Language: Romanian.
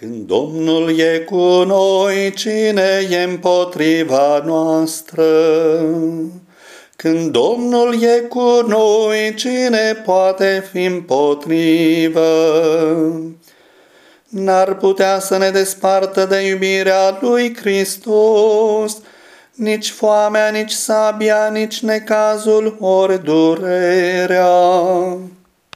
Când Domnul e cu noi, cine e împotriva noastră? Când Domnul e cu noi, cine poate fi împotrivă? N-ar putea să ne despartă de iubirea lui Hristos, nici foamea, nici sabia, nici necazul, ori durerea.